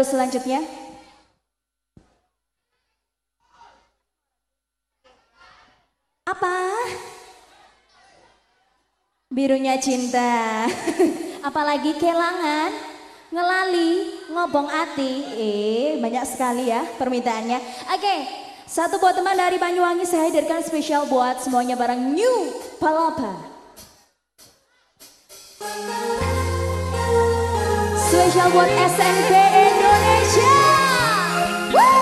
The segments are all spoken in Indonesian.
selanjutnya. Apa? Birunya cinta. Apalagi kelangan, ngelali, ngobong ati. Eh, banyak sekali ya permintaannya. Oke, satu buat teman dari Banyuwangi saya hadirkan spesial buat semuanya barang New Palapa. Spesial buat SNP 爱家。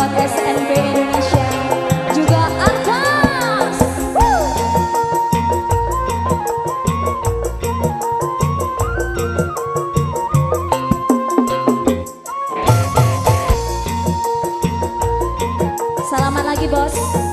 buat Indonesia juga atas. Lagi bos.